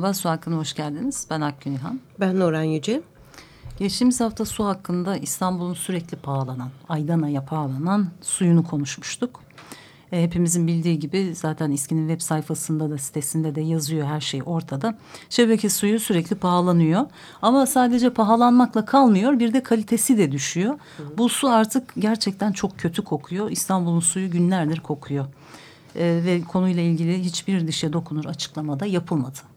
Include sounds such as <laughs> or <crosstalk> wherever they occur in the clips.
Merhaba, Su Hakkı'na hoş geldiniz. Ben Akgün İlhan. Ben Nuran Yüce. Geçtiğimiz hafta su hakkında İstanbul'un sürekli pahalanan, aydan aya pahalanan suyunu konuşmuştuk. E, hepimizin bildiği gibi zaten İSKİ'nin web sayfasında da sitesinde de yazıyor her şey ortada. Şebeke suyu sürekli pahalanıyor ama sadece pahalanmakla kalmıyor bir de kalitesi de düşüyor. Hı. Bu su artık gerçekten çok kötü kokuyor. İstanbul'un suyu günlerdir kokuyor. E, ve konuyla ilgili hiçbir dişe dokunur açıklamada yapılmadı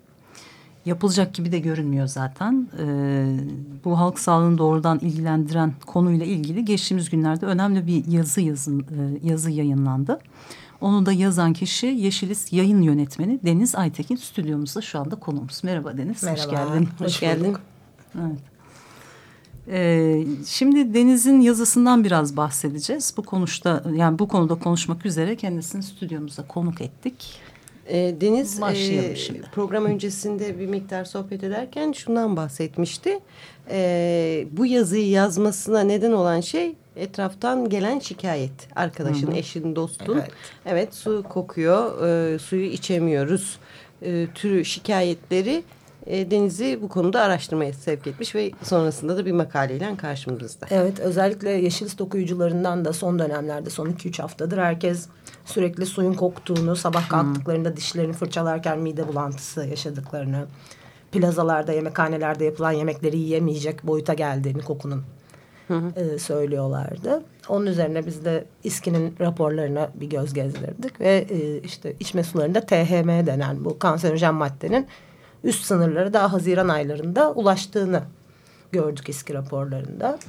yapılacak gibi de görünmüyor zaten. Ee, bu halk sağlığını doğrudan ilgilendiren konuyla ilgili geçtiğimiz günlerde önemli bir yazı yazın, e, yazı yayınlandı. Onu da yazan kişi Yeşilis yayın yönetmeni Deniz Aytekin stüdyomuzda şu anda konuğumuz. Merhaba Deniz. Merhaba. Hoş geldin. Hoş, Hoş geldin. Evet. Ee, şimdi Deniz'in yazısından biraz bahsedeceğiz. Bu konuşta yani bu konuda konuşmak üzere kendisini stüdyomuza konuk ettik. E, Deniz e, program öncesinde bir miktar sohbet ederken şundan bahsetmişti. E, bu yazıyı yazmasına neden olan şey etraftan gelen şikayet. Arkadaşın, Hı -hı. eşin, dostun. Evet. evet su kokuyor, e, suyu içemiyoruz e, türü şikayetleri e, Deniz'i bu konuda araştırmaya sevk etmiş ve sonrasında da bir makaleyle karşımızda. Evet özellikle yeşil okuyucularından da son dönemlerde son 2-3 haftadır herkes sürekli suyun koktuğunu, sabah kalktıklarında hmm. dişlerini fırçalarken mide bulantısı yaşadıklarını, plazalarda, yemekhanelerde yapılan yemekleri yiyemeyecek boyuta geldiğini kokunun E, söylüyorlardı. Onun üzerine biz de İSKİ'nin raporlarına bir göz gezdirdik ve e, işte içme sularında THM denen bu kanserojen maddenin üst sınırları daha Haziran aylarında ulaştığını gördük İSKİ raporlarında.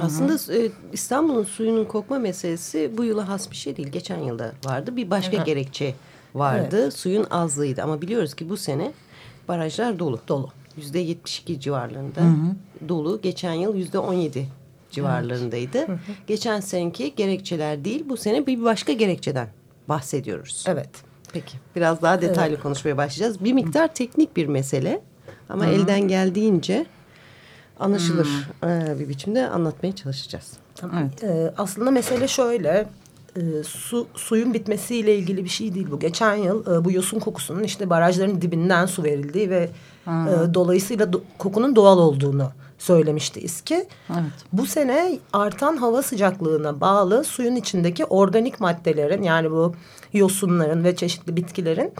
Aslında e, İstanbul'un suyunun kokma meselesi bu yıla has bir şey değil. Geçen yılda vardı. Bir başka evet. gerekçe vardı. Evet. Suyun azlığıydı ama biliyoruz ki bu sene barajlar dolu. Dolu. Yüzde yetmiş iki civarlarında hı hı. dolu. Geçen yıl yüzde on yedi civarlarındaydı. Evet. Hı hı. Geçen seneki gerekçeler değil bu sene bir başka gerekçeden bahsediyoruz. Evet. Peki biraz daha detaylı evet. konuşmaya başlayacağız. Bir miktar teknik bir mesele ama hı hı. elden geldiğince anlaşılır hmm. bir biçimde anlatmaya çalışacağız. Evet. Ee, aslında mesele şöyle. E, su suyun bitmesiyle ilgili bir şey değil bu. Geçen yıl e, bu yosun kokusunun işte barajların dibinden su verildiği ve hmm. e, dolayısıyla do kokunun doğal olduğunu söylemişti İSKİ. Evet. Bu sene artan hava sıcaklığına bağlı suyun içindeki organik maddelerin yani bu yosunların ve çeşitli bitkilerin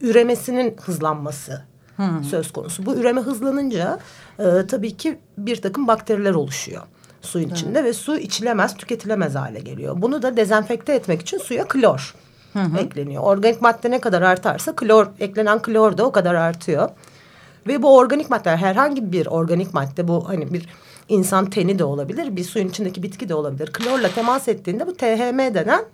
üremesinin hızlanması hmm. söz konusu. Bu üreme hızlanınca e, tabii ki bir takım bakteriler oluşuyor suyun evet. içinde ve su içilemez, tüketilemez hale geliyor. Bunu da dezenfekte etmek için suya klor hı hı. ekleniyor. Organik madde ne kadar artarsa klor eklenen klor da o kadar artıyor. Ve bu organik maddeler herhangi bir organik madde bu hani bir insan teni de olabilir, bir suyun içindeki bitki de olabilir. Klorla temas ettiğinde bu THM denen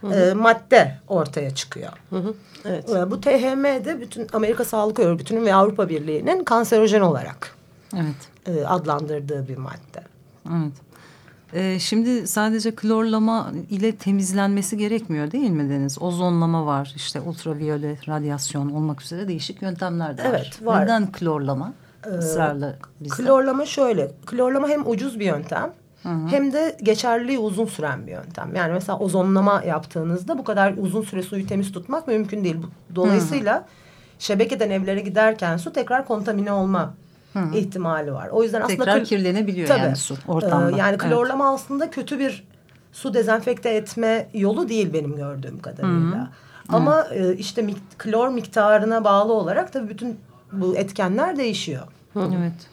hı hı. E, madde ortaya çıkıyor. Hı hı. Evet. E, bu THM de bütün Amerika Sağlık Örgütü'nün ve Avrupa Birliği'nin kanserojen olarak evet. e, adlandırdığı bir madde. Evet. Ee, şimdi sadece klorlama ile temizlenmesi gerekmiyor değil mi Deniz? Ozonlama var, işte ultraviyole radyasyon olmak üzere değişik yöntemler de var. Evet var. Neden klorlama? Ee, ısrarla bizde. Klorlama şöyle, klorlama hem ucuz bir yöntem Hı -hı. hem de geçerliliği uzun süren bir yöntem. Yani mesela ozonlama yaptığınızda bu kadar uzun süre suyu temiz tutmak mümkün değil. Dolayısıyla Hı -hı. şebekeden evlere giderken su tekrar kontamine olma Hı. ihtimali var. O yüzden aslında tekrar kirlenebiliyor tabii, yani su ortamda. E, yani klorlama evet. aslında kötü bir su dezenfekte etme yolu değil benim gördüğüm kadarıyla. Hı. Ama e, işte mik klor miktarına bağlı olarak tabii bütün bu etkenler değişiyor. Hı. Evet.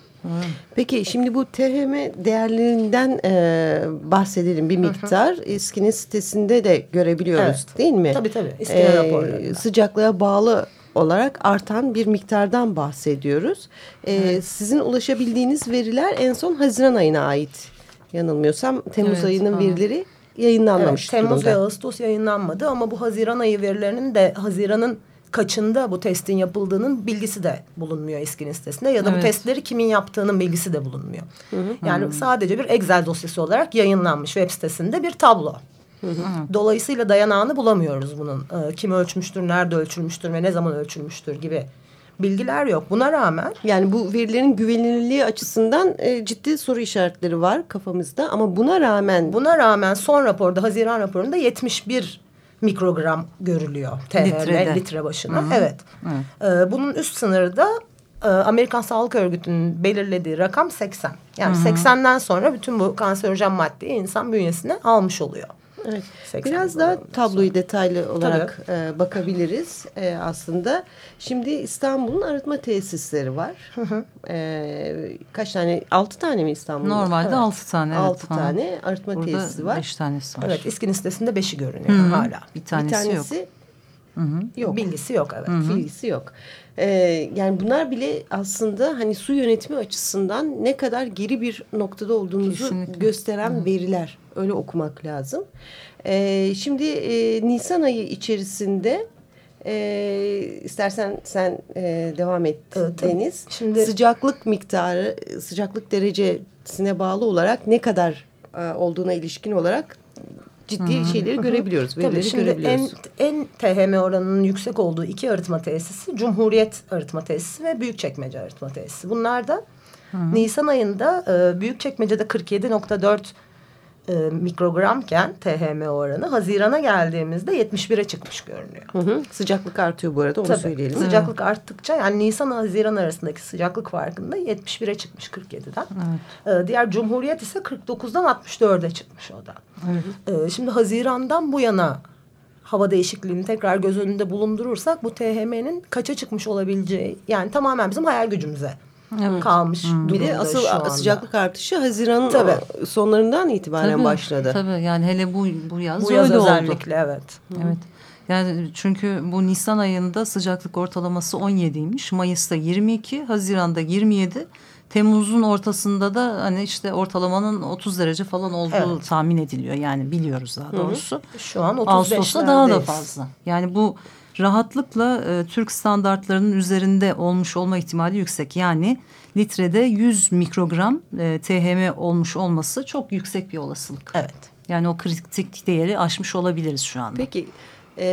Peki şimdi bu THM değerlerinden e, bahsedelim bir miktar. İSKİ'nin sitesinde de görebiliyoruz evet. değil mi? Tabii tabii. E, raporlarında. Sıcaklığa bağlı olarak artan bir miktardan bahsediyoruz. Ee, evet. Sizin ulaşabildiğiniz veriler en son Haziran ayına ait yanılmıyorsam. Temmuz evet, ayının ha. verileri yayınlanmamış evet, Temmuz durumda. ve Ağustos yayınlanmadı ama bu Haziran ayı verilerinin de Haziran'ın kaçında bu testin yapıldığının bilgisi de bulunmuyor İSKİ'nin sitesinde ya da evet. bu testleri kimin yaptığının bilgisi de bulunmuyor. Hı hı. Yani hı. sadece bir Excel dosyası olarak yayınlanmış web sitesinde bir tablo. Hı hı. Dolayısıyla dayanağını bulamıyoruz bunun. Ee, kim ölçmüştür, nerede ölçülmüştür ve ne zaman ölçülmüştür gibi bilgiler yok. Buna rağmen yani bu verilerin güvenilirliği açısından e, ciddi soru işaretleri var kafamızda ama buna rağmen buna rağmen son raporda Haziran raporunda 71 mikrogram görülüyor Litrede. litre başına. Hı -hı. Evet. Hı. Ee, bunun üst sınırı da e, Amerikan Sağlık Örgütü'nün belirlediği rakam 80. Yani Hı -hı. 80'den sonra bütün bu kanserojen maddeyi insan bünyesine almış oluyor. Evet. Biraz daha tabloyu detaylı olarak e, bakabiliriz e, aslında. Şimdi İstanbul'un arıtma tesisleri var. Hı hı. E, kaç tane? Altı tane mi İstanbul'da? Normalde evet. altı tane. Evet. Altı tane arıtma Burada tesisi var. beş tanesi var. Evet. İSKİ'nin sitesinde beşi görünüyor hı hı. hala. Bir tanesi, bir tanesi yok. Hı hı. Yok. Bilgisi yok evet. Hı hı. Bilgisi yok. Ee, yani bunlar bile aslında hani su yönetimi açısından ne kadar geri bir noktada olduğumuzu Kesinlikle. gösteren hı hı. veriler. Öyle okumak lazım. Ee, şimdi e, Nisan ayı içerisinde e, istersen sen e, devam et evet, Deniz. Şimdi sıcaklık miktarı, sıcaklık derecesine bağlı olarak ne kadar e, olduğuna ilişkin olarak ciddi Hı -hı. şeyleri görebiliyoruz. Tabii şimdi görebiliyoruz. en, en THM oranının yüksek olduğu iki arıtma tesisi Cumhuriyet Arıtma Tesisi ve Büyükçekmece Arıtma Tesisi. Bunlar da Hı -hı. Nisan ayında e, Büyükçekmece'de 47.4 e, mikrogramken THM oranı Haziran'a geldiğimizde 71'e çıkmış görünüyor. Hı hı. Sıcaklık artıyor bu arada onu Tabii, söyleyelim. Sıcaklık hı. arttıkça yani Nisan Haziran arasındaki sıcaklık farkında 71'e çıkmış 47'den. Evet. E, diğer Cumhuriyet ise 49'dan 64'e çıkmış o da. Evet. E, şimdi Haziran'dan bu yana hava değişikliğini tekrar göz önünde bulundurursak bu THM'nin kaça çıkmış olabileceği yani tamamen bizim hayal gücümüze evet. kalmış hmm. Bir de asıl sıcaklık artışı Haziran tabii. sonlarından itibaren tabii, başladı. Tabii yani hele bu, bu yaz bu yaz özellikle oldu. evet. Evet. Yani çünkü bu Nisan ayında sıcaklık ortalaması 17'ymiş. Mayıs'ta 22, Haziran'da 27. Temmuz'un ortasında da hani işte ortalamanın 30 derece falan olduğu evet. tahmin ediliyor. Yani biliyoruz daha doğrusu. Hı hı. Şu an 35 Ağustos'ta daha da fazla. Yani bu rahatlıkla e, Türk standartlarının üzerinde olmuş olma ihtimali yüksek. Yani litrede 100 mikrogram e, THM olmuş olması çok yüksek bir olasılık. Evet. Yani o kritik değeri aşmış olabiliriz şu anda. Peki e,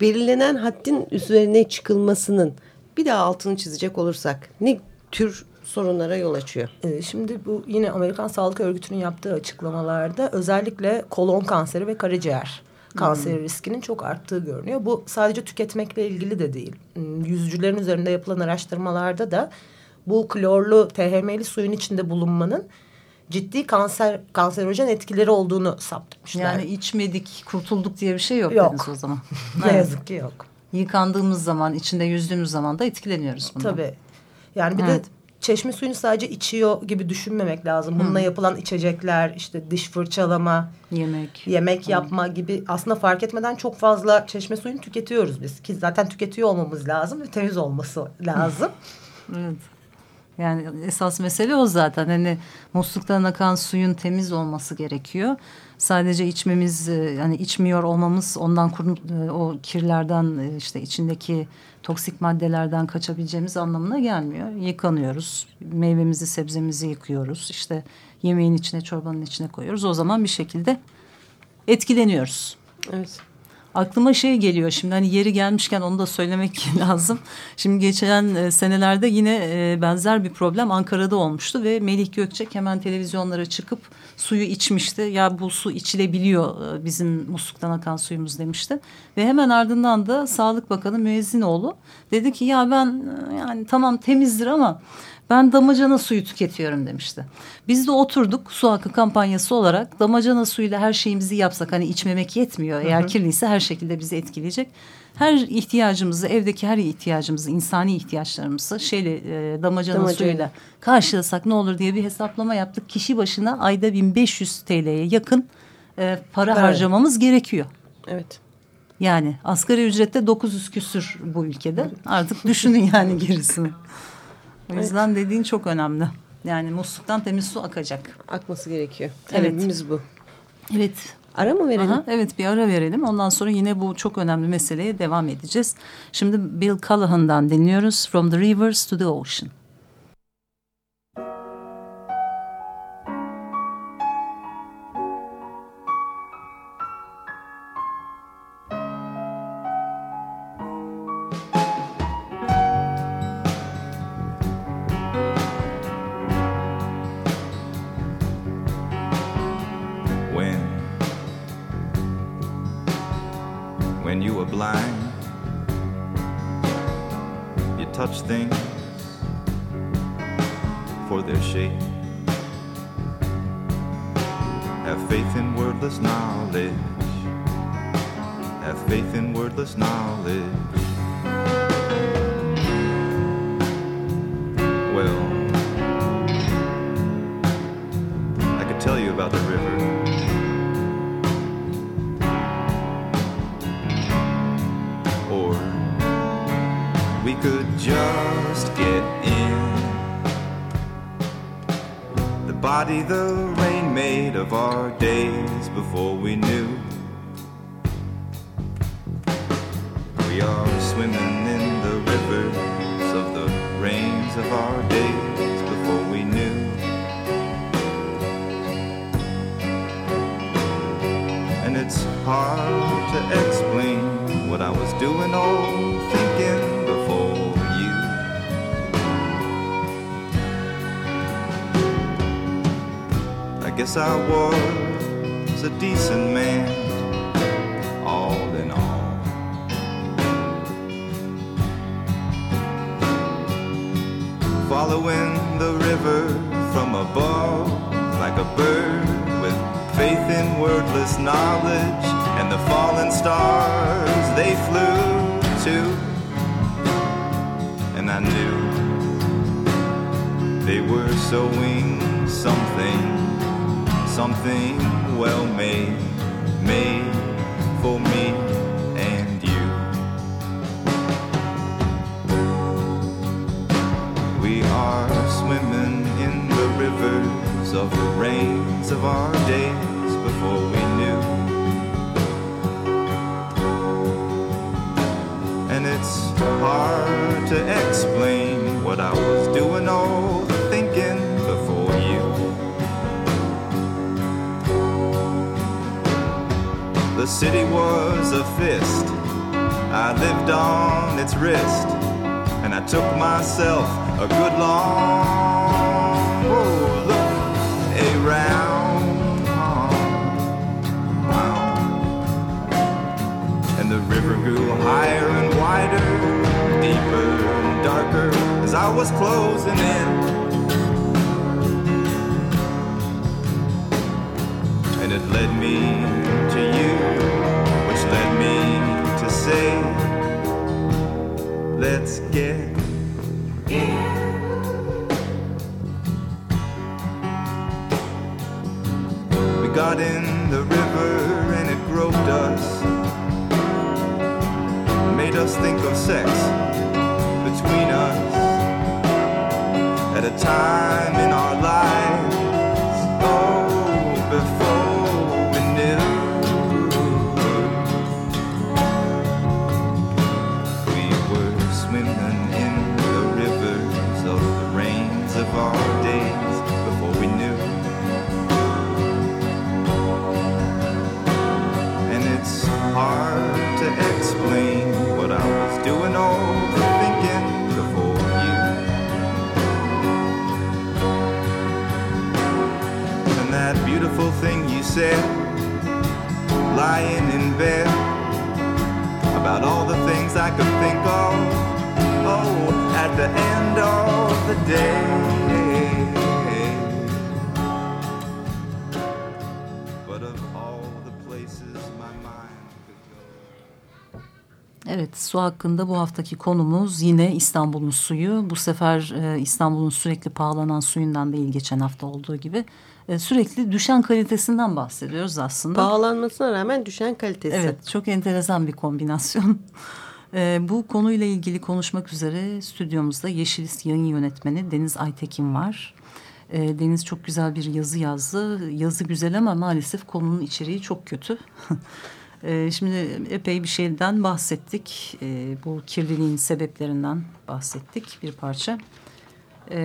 belirlenen haddin üzerine çıkılmasının bir daha altını çizecek olursak ne tür sorunlara yol açıyor. Ee, şimdi bu yine Amerikan Sağlık Örgütü'nün yaptığı açıklamalarda özellikle kolon kanseri ve karaciğer kanseri hmm. riskinin çok arttığı görünüyor. Bu sadece tüketmekle ilgili de değil. Hmm, yüzücülerin üzerinde yapılan araştırmalarda da bu klorlu THM'li suyun içinde bulunmanın ciddi kanser kanserojen etkileri olduğunu saptırmışlar. Yani içmedik, kurtulduk diye bir şey yok, yok. o zaman. <laughs> ne yazık ki yok. Yıkandığımız zaman, içinde yüzdüğümüz zaman da etkileniyoruz bundan. Tabii. Yani bir evet. de çeşme suyunu sadece içiyor gibi düşünmemek lazım. Bununla hmm. yapılan içecekler, işte diş fırçalama, yemek, yemek yapma gibi aslında fark etmeden çok fazla çeşme suyunu tüketiyoruz biz. Ki zaten tüketiyor olmamız lazım ve temiz olması lazım. <laughs> evet. Yani esas mesele o zaten. Hani musluktan akan suyun temiz olması gerekiyor. Sadece içmemiz, yani içmiyor olmamız ondan e, o kirlerden e, işte içindeki toksik maddelerden kaçabileceğimiz anlamına gelmiyor. Yıkanıyoruz. Meyvemizi, sebzemizi yıkıyoruz. İşte yemeğin içine, çorbanın içine koyuyoruz. O zaman bir şekilde etkileniyoruz. Evet. Aklıma şey geliyor şimdi hani yeri gelmişken onu da söylemek <laughs> lazım. Şimdi geçen e, senelerde yine e, benzer bir problem Ankara'da olmuştu ve Melih Gökçek hemen televizyonlara çıkıp suyu içmişti. Ya bu su içilebiliyor e, bizim musluktan akan suyumuz demişti. Ve hemen ardından da Sağlık Bakanı Müezzinoğlu dedi ki ya ben yani tamam temizdir ama ben damacana suyu tüketiyorum demişti. Biz de oturduk su hakkı kampanyası olarak damacana suyuyla her şeyimizi yapsak hani içmemek yetmiyor. Eğer hı hı. kirliyse her şekilde bizi etkileyecek. Her ihtiyacımızı evdeki her ihtiyacımızı insani ihtiyaçlarımızı şeyle e, damacana, damacana suyuyla karşılasak ne olur diye bir hesaplama yaptık. Kişi başına ayda 1500 TL'ye yakın e, para evet. harcamamız gerekiyor. Evet. Yani asgari ücrette 900 küsür bu ülkede. Artık düşünün yani <laughs> gerisini. O yüzden evet. dediğin çok önemli. Yani musluktan temiz su akacak. Akması gerekiyor. Talebimiz evet. bu. Evet. Ara mı verelim? Aha, evet bir ara verelim. Ondan sonra yine bu çok önemli meseleye devam edeceğiz. Şimdi Bill Callahan'dan dinliyoruz. From the Rivers to the Ocean. touch things for their shape. Have faith in wordless knowledge. Have faith in wordless knowledge. Well, I could tell you about the river. Body the rain made of our days before we knew. We are swimming in the rivers of the rains of our days before we knew. And it's hard to explain what I was doing all guess I was a decent man, all in all. Following the river from above, like a bird with faith in wordless knowledge, and the fallen stars they flew to, and I knew they were sowing something something well made, made for me and you. We are swimming in the rivers of the rains of our days before we knew. And it's hard to explain what I was The city was a fist. I lived on its wrist, and I took myself a good long look around. And the river grew higher and wider, deeper and darker as I was closing in. And it led me got in the river and it groped us, made us think of sex between us. At a time in su hakkında bu haftaki konumuz yine İstanbul'un suyu. Bu sefer e, İstanbul'un sürekli pahalanan suyundan değil geçen hafta olduğu gibi e, sürekli düşen kalitesinden bahsediyoruz aslında. Pahalanmasına rağmen düşen kalitesi. Evet çok enteresan bir kombinasyon. <laughs> E, bu konuyla ilgili konuşmak üzere stüdyomuzda Yeşilis yayın yönetmeni Deniz Aytekin var. E, Deniz çok güzel bir yazı yazdı. Yazı güzel ama maalesef konunun içeriği çok kötü. <laughs> e, şimdi epey bir şeyden bahsettik. E, bu kirliliğin sebeplerinden bahsettik bir parça. E,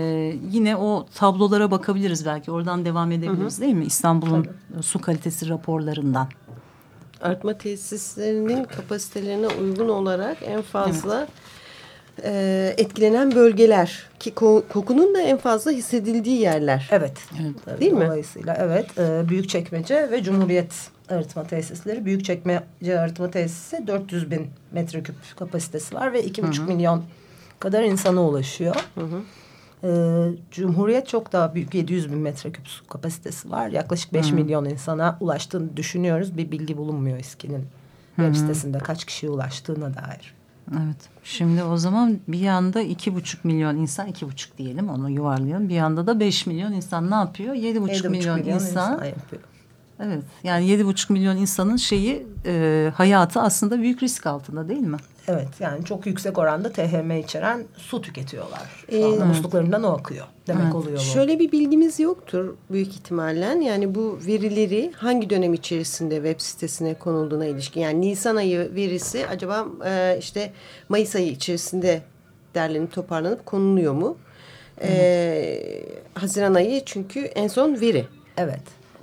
yine o tablolara bakabiliriz belki. Oradan devam edebiliriz hı hı. değil mi? İstanbul'un su kalitesi raporlarından. Artma tesislerinin kapasitelerine uygun olarak en fazla... Evet e, etkilenen bölgeler ki kokunun da en fazla hissedildiği yerler. Evet. evet Değil mi? Dolayısıyla evet. E, Büyükçekmece ve Cumhuriyet arıtma tesisleri. Büyükçekmece arıtma tesisi 400 bin metreküp kapasitesi var ve 2,5 milyon kadar insana ulaşıyor. Hı hı. Ee, Cumhuriyet çok daha büyük 700 bin metreküp su kapasitesi var. Yaklaşık 5 Hı. milyon insana ulaştığını düşünüyoruz. Bir bilgi bulunmuyor İSKİ'nin web sitesinde kaç kişiye ulaştığına dair. Evet. Şimdi o zaman bir yanda iki buçuk milyon insan, iki buçuk diyelim onu yuvarlayalım. Bir yanda da beş milyon insan ne yapıyor? Yedi buçuk milyon, milyon insan, insan yapıyor. Evet yani yedi buçuk milyon insanın şeyi e, hayatı aslında büyük risk altında değil mi? Evet yani çok yüksek oranda THM içeren su tüketiyorlar. Şu anda ee, musluklarından o akıyor demek evet. oluyor bu. Şöyle bir bilgimiz yoktur büyük ihtimalle. Yani bu verileri hangi dönem içerisinde web sitesine konulduğuna ilişkin. Yani Nisan ayı verisi acaba e, işte Mayıs ayı içerisinde derlenip toparlanıp konuluyor mu? Ee, Haziran ayı çünkü en son veri. Evet.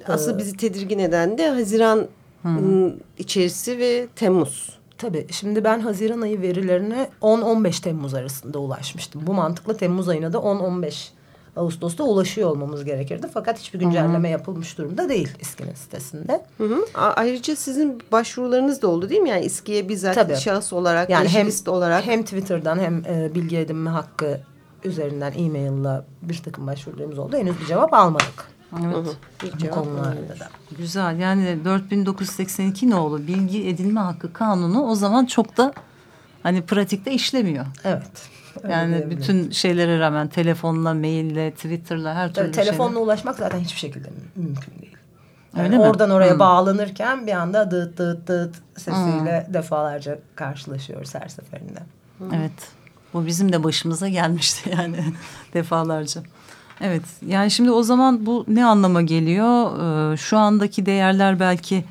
Asıl ee, bizi tedirgin eden de Haziran Hı. içerisi ve Temmuz. Tabii şimdi ben Haziran ayı verilerine 10-15 Temmuz arasında ulaşmıştım. Bu mantıkla Temmuz ayına da 10-15 Ağustos'ta ulaşıyor olmamız gerekirdi. Fakat hiçbir güncelleme Hı -hı. yapılmış durumda değil İSKİ'nin sitesinde. Hı -hı. Ayrıca sizin başvurularınız da oldu değil mi? Yani İSKİ'ye bizzat Tabii. şahıs olarak, yani hem, olarak. Hem Twitter'dan hem e, bilgi edinme hakkı üzerinden e-mail'la bir takım başvurularımız oldu. Henüz bir cevap almadık. Evet. Konularda da. Güzel. Yani 4982 ne oldu? Bilgi edinme hakkı kanunu o zaman çok da hani pratikte işlemiyor. Evet. Yani bütün şeylere rağmen telefonla, maille, Twitter'la her türlü Telefonla şeyle. ulaşmak zaten hiçbir şekilde mümkün değil. Yani Öyle oradan mi? oraya hmm. bağlanırken bir anda dıt dıt dıt sesiyle hmm. defalarca karşılaşıyoruz her seferinde. Hmm. Evet. Bu bizim de başımıza gelmişti yani <laughs> defalarca. Evet yani şimdi o zaman bu ne anlama geliyor? Ee, şu andaki değerler belki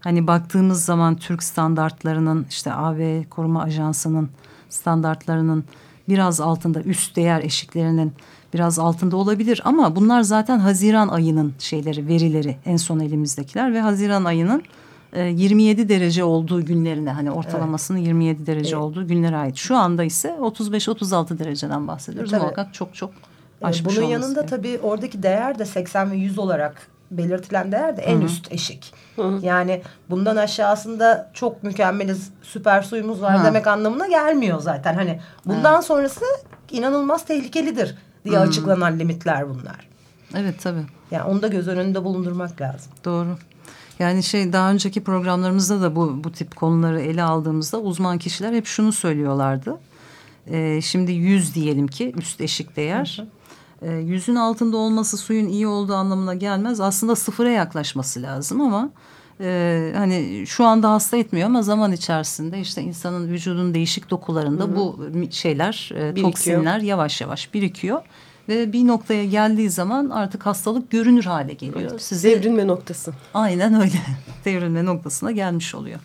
hani baktığımız zaman Türk standartlarının işte AV Koruma Ajansı'nın standartlarının biraz altında üst değer eşiklerinin biraz altında olabilir ama bunlar zaten Haziran ayının şeyleri verileri en son elimizdekiler ve Haziran ayının 27 e, derece olduğu günlerine hani ortalamasının evet. 27 derece evet. olduğu günlere ait. Şu anda ise 35-36 dereceden bahsediyoruz. Tabii. Muhakkak çok çok aşmış Bunun yanında yani. tabii oradaki değer de 80 ve 100 olarak belirtilen değer de en Hı -hı. üst eşik. Hı -hı. Yani bundan aşağısında çok mükemmeliz, süper suyumuz var Hı. demek anlamına gelmiyor zaten. Hani bundan evet. sonrası inanılmaz tehlikelidir diye Hı. açıklanan limitler bunlar. Evet tabii. Yani onu da göz önünde bulundurmak lazım. Doğru. Yani şey daha önceki programlarımızda da bu, bu tip konuları ele aldığımızda uzman kişiler hep şunu söylüyorlardı. Ee, şimdi yüz diyelim ki üst eşik değer. Hı hı. E, yüzün altında olması suyun iyi olduğu anlamına gelmez. Aslında sıfıra yaklaşması lazım ama e, hani şu anda hasta etmiyor ama zaman içerisinde işte insanın vücudun değişik dokularında Hı -hı. bu şeyler e, toksinler yavaş yavaş birikiyor. Ve bir noktaya geldiği zaman artık hastalık görünür hale geliyor. Evet. Size, Devrilme noktası. Aynen öyle. <laughs> Devrilme noktasına gelmiş oluyor.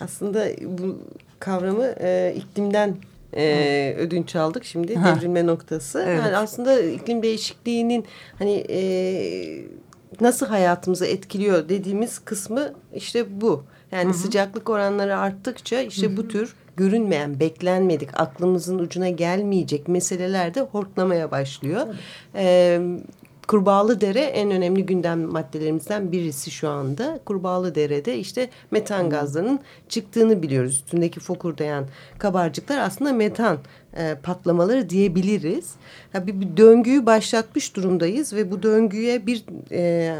Aslında bu kavramı e, iklimden e, ödünç aldık. Şimdi ha. devrilme noktası. Evet. Yani aslında iklim değişikliğinin hani e, nasıl hayatımızı etkiliyor dediğimiz kısmı işte bu. Yani Hı -hı. sıcaklık oranları arttıkça işte Hı -hı. bu tür görünmeyen, beklenmedik, aklımızın ucuna gelmeyecek meseleler de hortlamaya başlıyor. Ee, Kurbağalı Dere en önemli gündem maddelerimizden birisi şu anda. Kurbağalı Dere'de işte metan gazlarının çıktığını biliyoruz. Üstündeki fokurdayan kabarcıklar aslında metan e, patlamaları diyebiliriz. Bir, bir döngüyü başlatmış durumdayız ve bu döngüye bir e,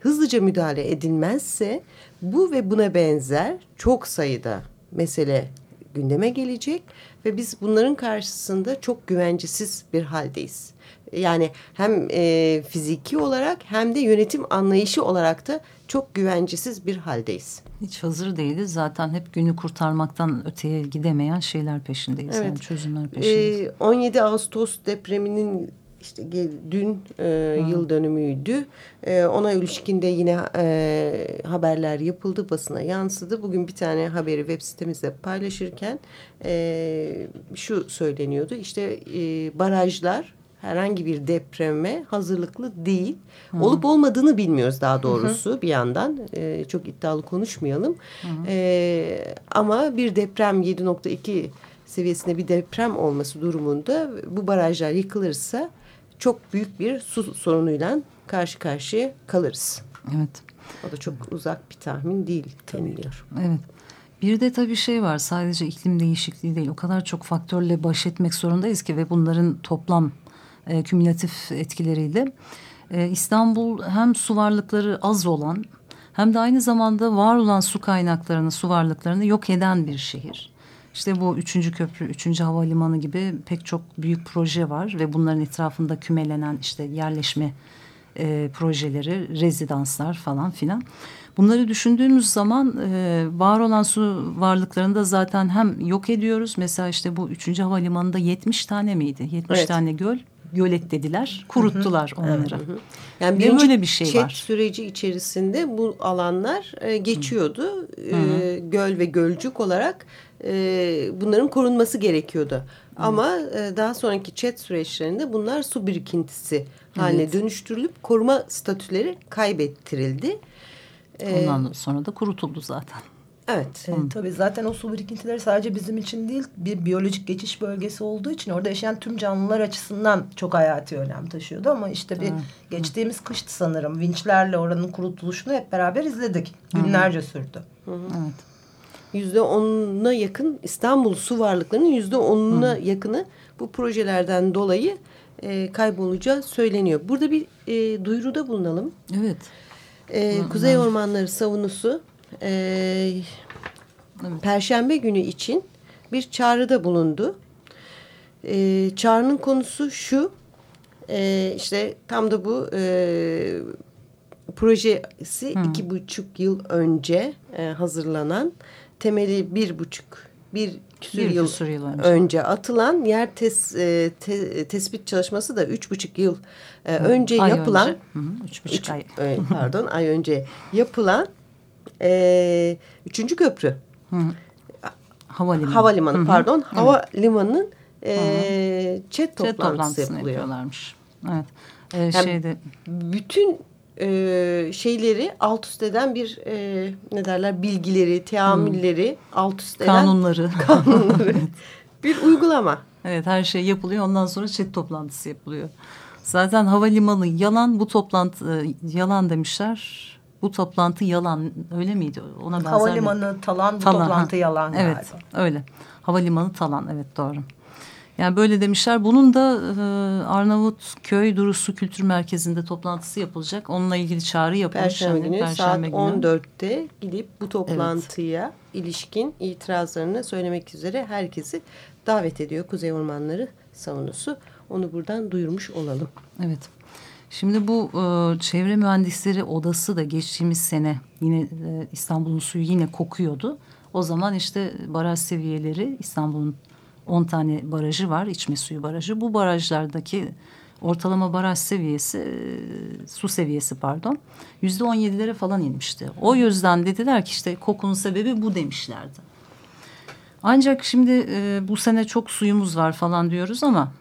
hızlıca müdahale edilmezse bu ve buna benzer çok sayıda mesele gündeme gelecek ve biz bunların karşısında çok güvencesiz bir haldeyiz. Yani hem e, fiziki olarak hem de yönetim anlayışı olarak da çok güvencesiz bir haldeyiz. Hiç hazır değiliz. Zaten hep günü kurtarmaktan öteye gidemeyen şeyler peşindeyiz. Evet. Yani çözümler peşindeyiz. Ee, 17 Ağustos depreminin işte dün e, yıl dönümüydü. E, ona ilişkinde yine e, haberler yapıldı, basına yansıdı. Bugün bir tane haberi web sitemizde paylaşırken e, şu söyleniyordu. İşte e, barajlar herhangi bir depreme hazırlıklı değil. Hı. Olup olmadığını bilmiyoruz daha doğrusu hı bir yandan. E, çok iddialı konuşmayalım. E, ama bir deprem 7.2 seviyesinde bir deprem olması durumunda bu barajlar yıkılırsa çok büyük bir su sorunuyla karşı karşıya kalırız. Evet. O da çok uzak bir tahmin değil deniliyor. Evet. Bir de tabii şey var sadece iklim değişikliği değil o kadar çok faktörle baş etmek zorundayız ki ve bunların toplam e, kümülatif etkileriyle e, İstanbul hem su varlıkları az olan hem de aynı zamanda var olan su kaynaklarını, su varlıklarını yok eden bir şehir. İşte bu üçüncü köprü, üçüncü havalimanı gibi pek çok büyük proje var ve bunların etrafında kümelenen işte yerleşme e, projeleri, rezidanslar falan filan. Bunları düşündüğümüz zaman e, var olan su varlıklarını da zaten hem yok ediyoruz. Mesela işte bu üçüncü havalimanında 70 tane miydi? 70 evet. tane göl gölet dediler. Kuruttular hı hı. onları. Hı hı. Yani bir böyle bir şey var. süreci içerisinde bu alanlar e, geçiyordu. Hı hı. E, göl ve gölcük olarak e, bunların korunması gerekiyordu. Hı. Ama e, daha sonraki chat süreçlerinde bunlar su birikintisi haline evet. dönüştürülüp koruma statüleri kaybettirildi. E, Ondan sonra da kurutuldu zaten. Evet. E, tabii zaten o su birikintileri sadece bizim için değil bir biyolojik geçiş bölgesi olduğu için orada yaşayan tüm canlılar açısından çok hayati önem taşıyordu. Ama işte bir hı. geçtiğimiz kıştı sanırım vinçlerle oranın kurutuluşunu hep beraber izledik. Günlerce hı. sürdü. Hı hı. Evet. Yüzde onuna yakın İstanbul su varlıklarının yüzde onuna yakını bu projelerden dolayı e, kaybolacağı söyleniyor. Burada bir e, duyuruda bulunalım. Evet. E, Kuzey Ormanları savunusu e, Perşembe günü için bir çağrıda bulundu. E, çağrının konusu şu, e, işte tam da bu e, projesi hmm. iki buçuk yıl önce e, hazırlanan temeli bir buçuk bir küsur, bir yıl, küsur yıl önce. önce atılan yer tes, e, te, tespit çalışması da üç buçuk yıl e, önce ay yapılan önce. Hı -hı, üç buçuk üç, ay pardon ay önce yapılan e, üçüncü köprü Hı havalimanı, havalimanı Hı -hı. pardon havalimanının e, chat toplantısı yapılıyor. yapıyorlarmış. Evet. Ee, yani şeyde bütün e, şeyleri alt üst eden bir e, ne derler bilgileri, teamülleri hmm. alt üst eden kanunları. <laughs> kanunları bir uygulama. Evet her şey yapılıyor ondan sonra chat toplantısı yapılıyor. Zaten havalimanı yalan bu toplantı e, yalan demişler. Bu toplantı yalan öyle miydi? Ona benzer Havalimanı mi? talan bu talan, toplantı ha. yalan evet, galiba. öyle. Havalimanı talan evet doğru. Yani böyle demişler. Bunun da e, Arnavutköy Durusu Kültür Merkezi'nde toplantısı yapılacak. Onunla ilgili çağrı yapılmış. Perşembe günü Perşembe saat günü. 14'te gidip bu toplantıya evet. ilişkin itirazlarını söylemek üzere herkesi davet ediyor Kuzey Ormanları savunusu. Onu buradan duyurmuş olalım. Evet. Şimdi bu e, çevre mühendisleri odası da geçtiğimiz sene yine e, İstanbul'un suyu yine kokuyordu. O zaman işte baraj seviyeleri İstanbul'un 10 tane barajı var içme suyu barajı. Bu barajlardaki ortalama baraj seviyesi e, su seviyesi pardon yüzde on yedilere falan inmişti. O yüzden dediler ki işte kokunun sebebi bu demişlerdi. Ancak şimdi e, bu sene çok suyumuz var falan diyoruz ama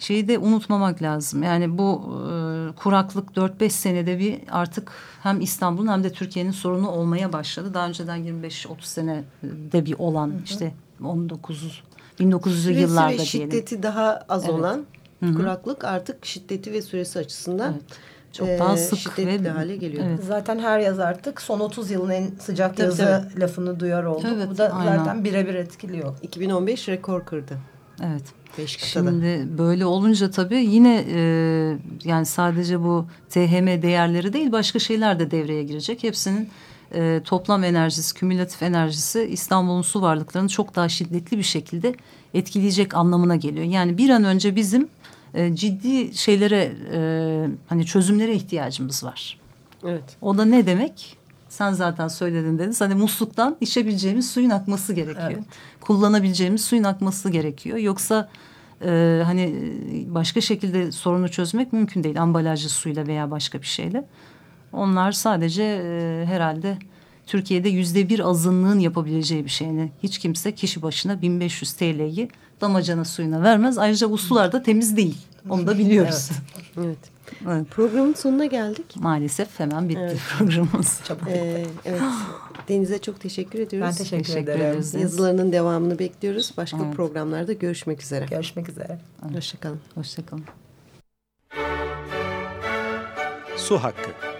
şeyi de unutmamak lazım. Yani bu e, kuraklık 4-5 senede bir artık hem İstanbul'un hem de Türkiye'nin sorunu olmaya başladı. Daha önceden 25-30 senede bir olan işte 19 1900'lü yıllarda diyelim. şiddeti daha az evet. olan Hı -hı. kuraklık artık şiddeti ve süresi açısından evet. çok e, daha sık şiddetli ve hale geliyor. Evet. Zaten her yaz artık son 30 yılın en sıcak tabii, yazı tabii. lafını duyar olduk. Evet, Bu da aynen. zaten birebir etkiliyor. 2015 rekor kırdı. Evet. Beş Şimdi böyle olunca tabii yine e, yani sadece bu THM değerleri değil başka şeyler de devreye girecek. Hepsinin e, toplam enerjisi, kümülatif enerjisi İstanbul'un su varlıklarını çok daha şiddetli bir şekilde etkileyecek anlamına geliyor. Yani bir an önce bizim e, ciddi şeylere e, hani çözümlere ihtiyacımız var. Evet. O da ne demek? Sen zaten söyledin dedin. Hani musluktan içebileceğimiz suyun akması gerekiyor. Evet. Kullanabileceğimiz suyun akması gerekiyor. Yoksa e, hani başka şekilde sorunu çözmek mümkün değil. Ambalajlı suyla veya başka bir şeyle. Onlar sadece e, herhalde Türkiye'de yüzde bir azınlığın yapabileceği bir şey. Yani hiç kimse kişi başına 1500 TL'yi damacana suyuna vermez. Ayrıca bu sular da temiz değil. Onu da biliyoruz. evet. evet. <laughs> Evet. Programın sonuna geldik. Maalesef hemen bitti evet. programımız. <laughs> Çabuk ee, evet. Deniz'e çok teşekkür ediyoruz. Ben teşekkür, teşekkür ederim. Ederiz. Yazılarının devamını bekliyoruz. Başka evet. programlarda görüşmek üzere. Görüşmek üzere. Evet. Hoşçakalın. Hoşçakalın. Su Hakkı